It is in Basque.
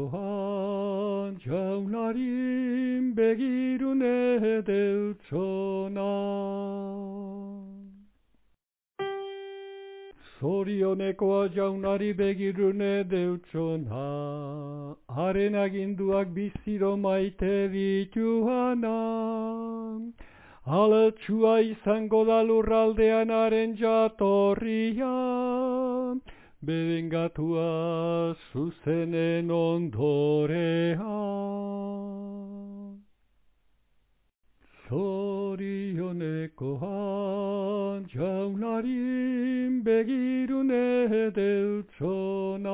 Noizkoan jaunarin begirune deutzona. Zorionekoa jaunari begirune deutzona, haren aginduak biziro maite dituana. Aletxua izango da lurraldean haren jatorria, beren gatua zuzenen ondorea. Zorioneko han jaunarin begirune deutzona.